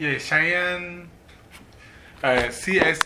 yeah, Cheyenne uh, CS